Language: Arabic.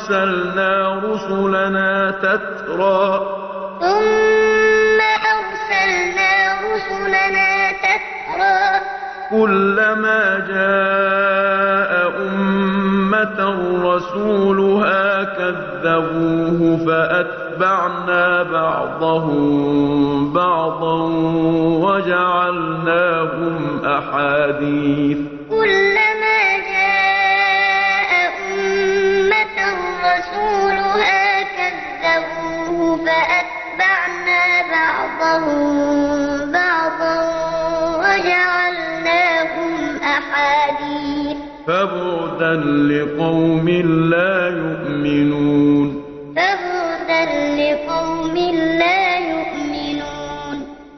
أرسلنا رسلنا تترى. ثم أرسلنا رسلنا تترى. كلما جاء أمة رسولها كذبوه فأتبعنا بعضهم بعضا وجعلناهم أحاديث. ورسولها كذبوه فأتبعنا بعضهم بعضا وجعلناهم أحاديث. فبعدا لقوم لا يؤمنون. فبعدا لقوم